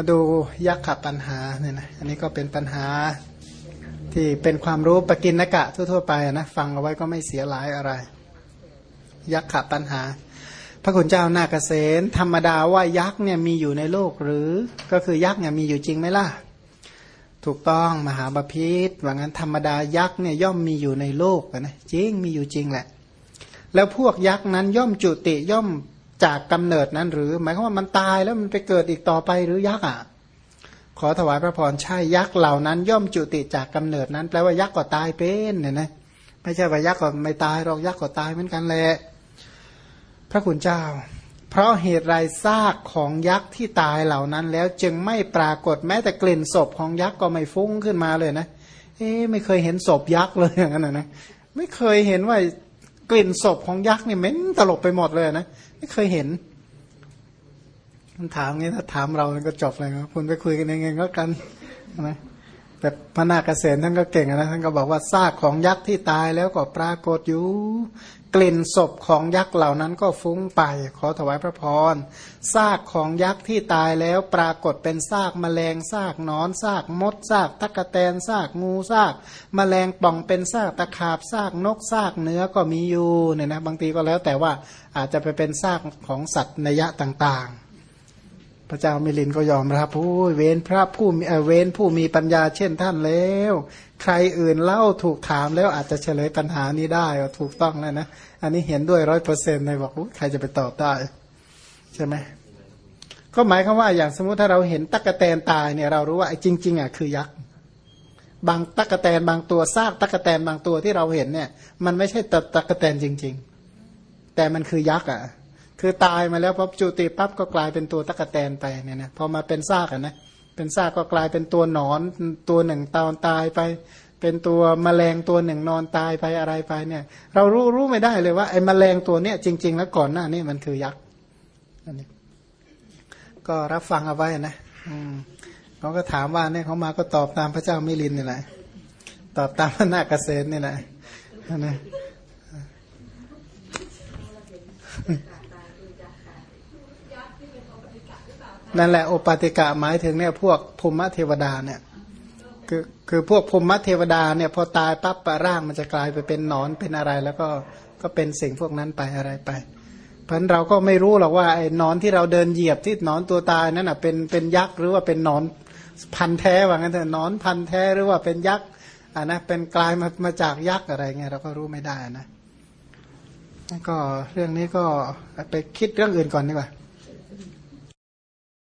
มาดูยักษ์ขับปัญหาเนี่ยนะอันนี้ก็เป็นปัญหาที่เป็นความรู้ปกินนกะทั่วๆไปนะฟังเอาไว้ก็ไม่เสียหลายอะไร ยักษ์ขับปัญหา พระคุณเจ้านาเกษตธรรมดาว่ายักษ์เนี่ยมีอยู่ในโลกหรือก็คือยักษ์เนี่ยมีอยู่จริงไหมล่ะ ถูกต้องมหาบาพิษว่างั้นธรรมดายักษ์เนี่ยย่อมมีอยู่ในโลกนะจริงมีอยู่จริงแหละ แล้วพวกยักษ์นั้นย่อมจุติย่อม จากกำเนิดนั้นหรือ หมายความว่ามันตายแล้วมันไปเกิดอีกต่อไปหรือยักษ์อะ ขอถวายพระพรใช่ยักษ์เหล่านั้น ย่อมจุติจากกำเนิดนั้น แปลว่ายักษ์ก็ตายเป็นเนี่ยนะไม่ใช่ว่ายักษ์ก็ไม่ตายหรอกยักษ์ก็ตายเหมือนกันแหละพระคุณเจ้า เพราะเหตุไรซากของยักษ์ที่ตายเหล่านั้น แล้วจึงไม่ปรากฏแม้แต่กลิ่นศพของยักษ์ก็ไม่ฟุ้งขึ้นมาเลยนะ เอ๊ไม่เคยเห็นศพยักษ์เลยอย่างนั้นนะไม่เคยเห็นว่ากลิ่นศพของยักษ์นี่เหม็นตลบไปหมดเลยนะ ไม่เคยเห็นมันถามงี้ถ้าถามเราก็จบเลยครับคุณไปคุยกันเองก็กันนะ แต่พระนาคเกษตรท่านก็เก่งนะท่านก็บอกว่าซากของยักษ์ที่ตายแล้วก็ปรากฏอยู่ กลิ่นศพของยักษ์เหล่านั้นก็ฟุ้งไป ขอถวายพระพรซากของยักษ์ที่ตายแล้วปรากฏเป็นซากแมลงซากนอนซากมดซากตะกะแตนซากงูซากแมลงป่องเป็นซากตะขาบซากนกซากเนื้อก็มีอยู่เนี่ยนะบางทีก็แล้วแต่ว่าอาจจะไปเป็นซากของสัตว์นยะต่างๆ พระเจ้ามิลินก็ยอมรับผู้เว้นพระผู้มีเว้นผู้มีปัญญาเช่นท่านแล้ว ใครอื่นเล่าถูกถามแล้วอาจจะเฉลยปัญหานี้ได้ถูกต้องแล้วนะ อันนี้เห็นด้วยร้อยเปอร์เซ็นต์เลยบอกใครจะไปตอบได้ ใช่ไหมก็หมายความว่าอย่างสมมุติถ้าเราเห็นตั๊กแตนตายเนี่ยเรารู้ว่าไอ้จริง ๆอะคือยักษ์บางตั๊กแตนบางตัวซากตั๊กแตนบางตัวที่เราเห็นเนี่ย มันไม่ใช่ตั๊กแตนจริง ๆ แต่มันคือยักษ์อะ คือตายมาแล้วพอจุติปั๊บก็กลายเป็นตัวตะกะแตนไปเนี่ยนะพอมาเป็นซากนะเป็นซากก็กลายเป็นตัวหนอนตัวหนึ่งตอนตายไป เป็นตัวแมลงตัวหนึ่งนอนตายไปอะไรไปเนี่ย เรารู้รู้ไม่ได้เลยว่าไอ้แมลงตัวเนี้ยจริง ๆ แล้วก่อนหน้านี้มันคือยักษ์อันนี้ ก็รับฟังเอาไว้นะอืมเขาก็ถามว่าเนี่ยเขามาก็ตอบตามพระเจ้ามิลินนี่แหละตอบตามพระนาคเกษตรนี่แหละนะ นั่นแหละโอปาติกะหมายถึงเนี่ยพวกภูมิเทวดาเนี่ยคือคือพวกภูมิเทวดาเนี่ยพอตายปั๊บปร่างมันจะกลายไปเป็นนอนเป็นอะไร แล้วก็ก็เป็นสิ่งพวกนั้นไปอะไรไปเพราะเราก็ไม่รู้หรอกว่าไอ้นอนที่เราเดินเหยียบที่นอนตัวตายนั่นอะเป็นเป็นยักษ์หรือว่าเป็นนอนพันแท้ว่างั้นเถอะนอนพันแท้หรือว่าเป็นยักษ์อ่านะเป็นกลายมามาจากยักษ์อะไรเงี้ยเราก็รู้ไม่ได้นะก็เรื่องนี้ก็ไปคิดเรื่องอื่นก่อนดีกว่า